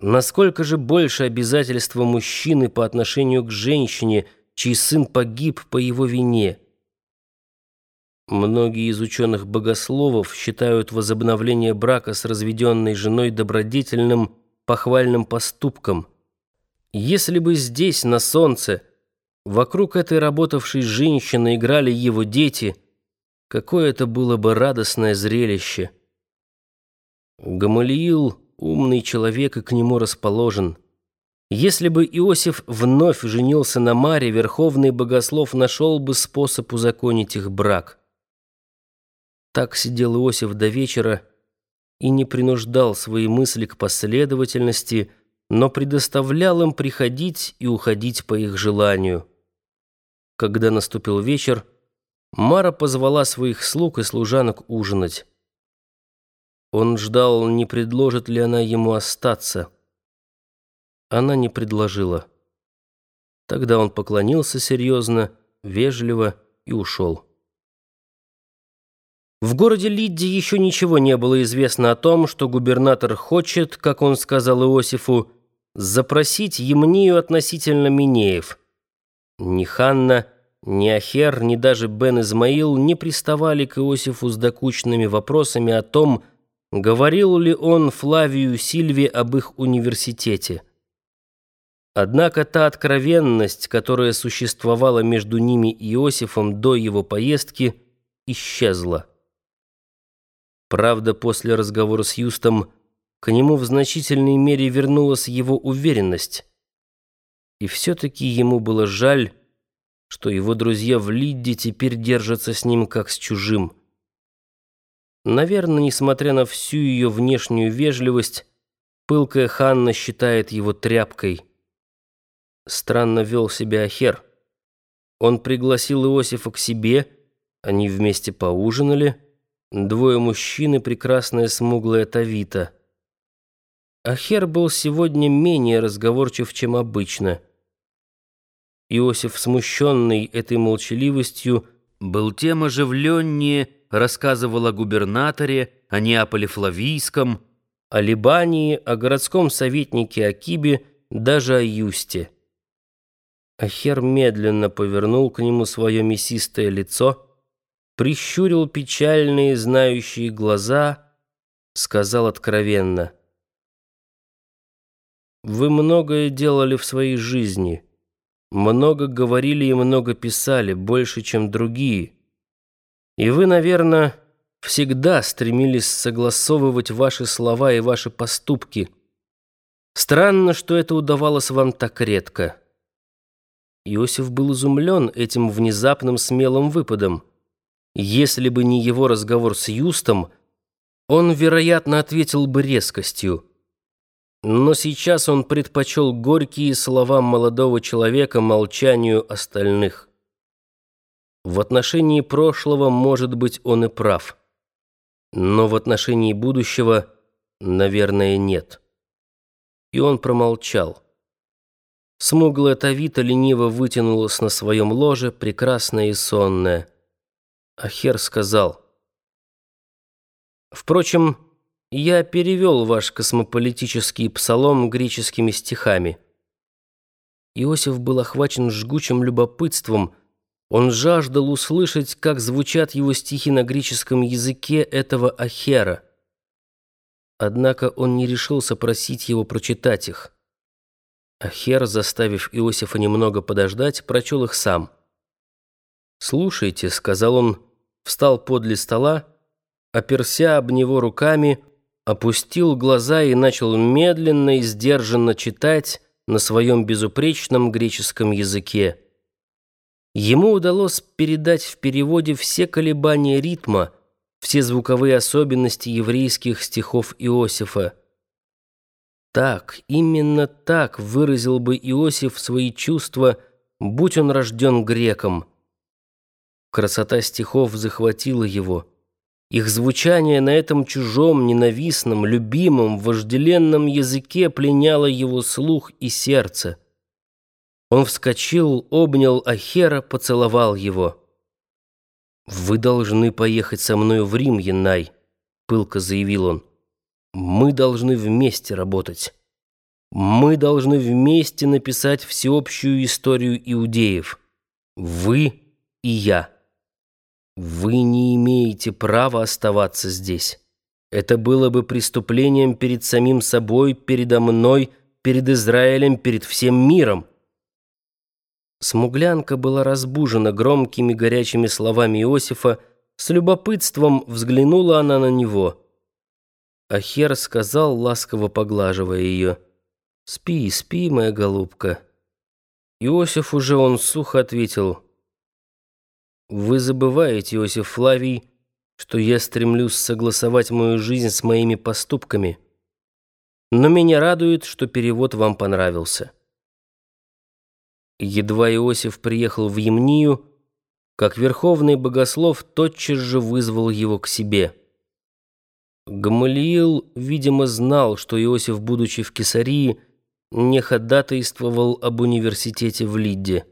Насколько же больше обязательства мужчины по отношению к женщине, чей сын погиб по его вине? Многие из ученых-богословов считают возобновление брака с разведенной женой добродетельным, похвальным поступком. Если бы здесь, на солнце, вокруг этой работавшей женщины играли его дети, какое это было бы радостное зрелище. Гамалиил умный человек и к нему расположен. Если бы Иосиф вновь женился на Маре, Верховный Богослов нашел бы способ узаконить их брак. Так сидел Иосиф до вечера и не принуждал свои мысли к последовательности, но предоставлял им приходить и уходить по их желанию. Когда наступил вечер, Мара позвала своих слуг и служанок ужинать. Он ждал, не предложит ли она ему остаться. Она не предложила. Тогда он поклонился серьезно, вежливо и ушел. В городе Лидде еще ничего не было известно о том, что губернатор хочет, как он сказал Иосифу, запросить Емнию относительно Минеев. Ни Ханна, ни Ахер, ни даже Бен Измаил не приставали к Иосифу с докучными вопросами о том, говорил ли он Флавию Сильве об их университете. Однако та откровенность, которая существовала между ними и Иосифом до его поездки, исчезла. Правда, после разговора с Юстом к нему в значительной мере вернулась его уверенность. И все-таки ему было жаль, что его друзья в Лидде теперь держатся с ним как с чужим. Наверное, несмотря на всю ее внешнюю вежливость, пылкая Ханна считает его тряпкой. Странно вел себя Ахер. Он пригласил Иосифа к себе, они вместе поужинали. Двое мужчин и прекрасная смуглая Тавита. Ахер был сегодня менее разговорчив, чем обычно. Иосиф, смущенный этой молчаливостью, был тем оживленнее, рассказывал о губернаторе, о Неаполе Флавийском, о Либании, о городском советнике Акибе, даже о Юсте. Ахер медленно повернул к нему свое мясистое лицо, прищурил печальные знающие глаза, сказал откровенно. «Вы многое делали в своей жизни, много говорили и много писали, больше, чем другие». И вы, наверное, всегда стремились согласовывать ваши слова и ваши поступки. Странно, что это удавалось вам так редко. Иосиф был изумлен этим внезапным смелым выпадом. Если бы не его разговор с Юстом, он, вероятно, ответил бы резкостью. Но сейчас он предпочел горькие слова молодого человека молчанию остальных. В отношении прошлого, может быть, он и прав. Но в отношении будущего, наверное, нет. И он промолчал. Смуглая Тавита лениво вытянулась на своем ложе, прекрасная и сонная. Ахер сказал. «Впрочем, я перевел ваш космополитический псалом греческими стихами». Иосиф был охвачен жгучим любопытством – он жаждал услышать, как звучат его стихи на греческом языке этого Ахера. Однако он не решился просить его прочитать их. Ахер, заставив Иосифа немного подождать, прочел их сам. «Слушайте», — сказал он, встал подле стола, оперся об него руками, опустил глаза и начал медленно и сдержанно читать на своем безупречном греческом языке. Ему удалось передать в переводе все колебания ритма, все звуковые особенности еврейских стихов Иосифа. Так, именно так выразил бы Иосиф свои чувства, будь он рожден греком. Красота стихов захватила его. Их звучание на этом чужом, ненавистном, любимом, вожделенном языке пленяло его слух и сердце. Он вскочил, обнял Ахера, поцеловал его. «Вы должны поехать со мной в Рим, Янай», — пылко заявил он. «Мы должны вместе работать». Мы должны вместе написать всеобщую историю иудеев. Вы и я. Вы не имеете права оставаться здесь. Это было бы преступлением перед самим собой, передо мной, перед Израилем, перед всем миром. Смуглянка была разбужена громкими горячими словами Иосифа, с любопытством взглянула она на него. Ахер сказал, ласково поглаживая ее, «Спи, спи, моя голубка». Иосиф уже он сухо ответил, «Вы забываете, Иосиф Флавий, что я стремлюсь согласовать мою жизнь с моими поступками. Но меня радует, что перевод вам понравился». Едва Иосиф приехал в Емнию, как верховный богослов тотчас же вызвал его к себе. Гамалиил, видимо, знал, что Иосиф, будучи в Кесарии, не ходатайствовал об университете в Лидде.